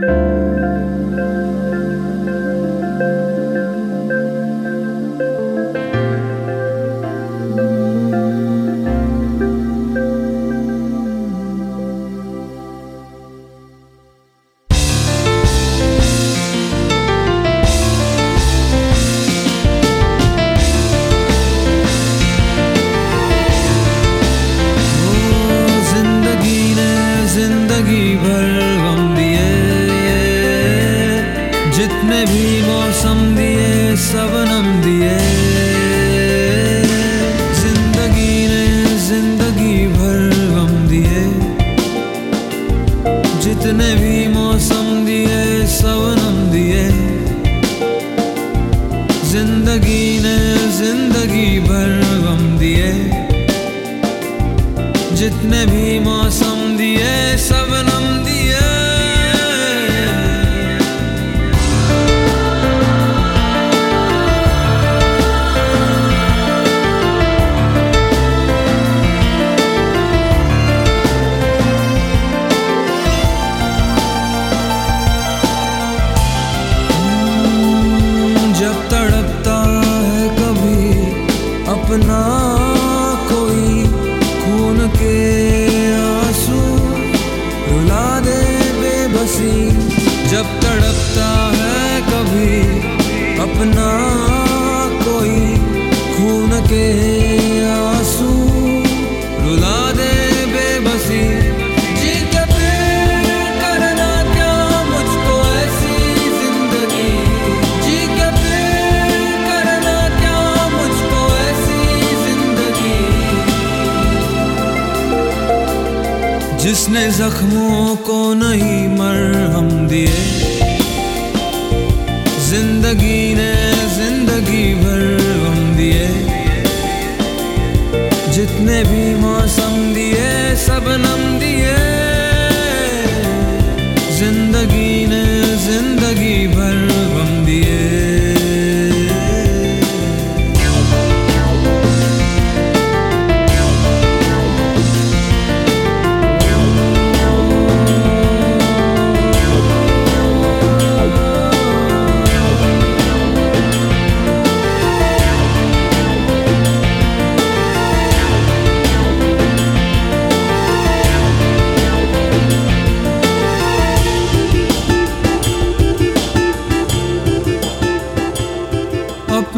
Música भी मौसम दिए सबनम दिए। ज़िंदगी ने ज़िंदगी भर गम दिए। जितने जिसने जख्मों को नहीं मरहम दिए। ज़िंदगी ने ज़िंदगी भर हम दिए। जितने भी मौसम दिए, सब नम दिए।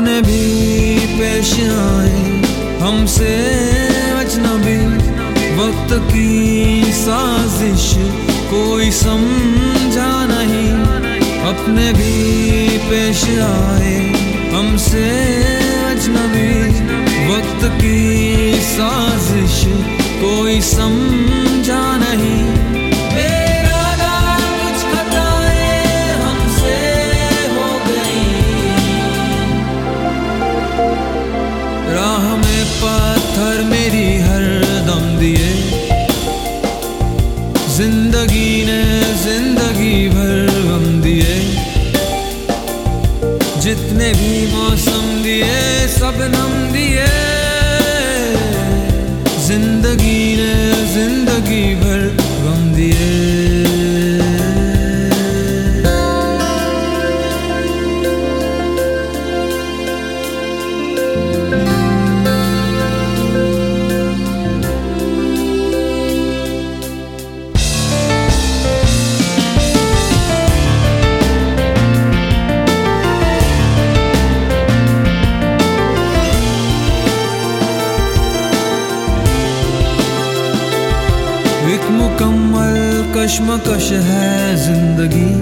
अपने भी पेश आए। हमसे अजनबी वक्त की साजिश। कोई समझा नहीं, अपने भी पेश आए। हमसे अजनबी वक्त की साजिश। कोई समझा पत्थर मेरी हर दम दिए। ज़िंदगी ने ज़िंदगी भर गम दिए। जितने भी मौसम दिए, सब नम दिए। ज़िंदगी ने ज़िंदगी कश्मकश है ज़िंदगी।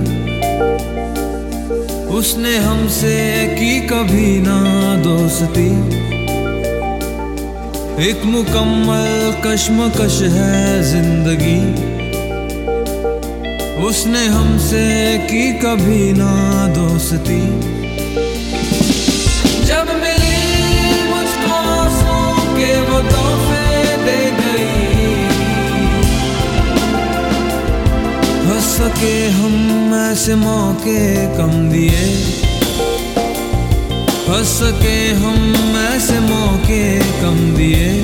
उसने हमसे की कभी ना दोस्ती। एक मुकम्मल कश्मकश है ज़िंदगी। उसने हमसे की कभी ना दोस्ती। ऐसे मौके कम दिए। हंस सके हम ऐसे मौके कम दिए।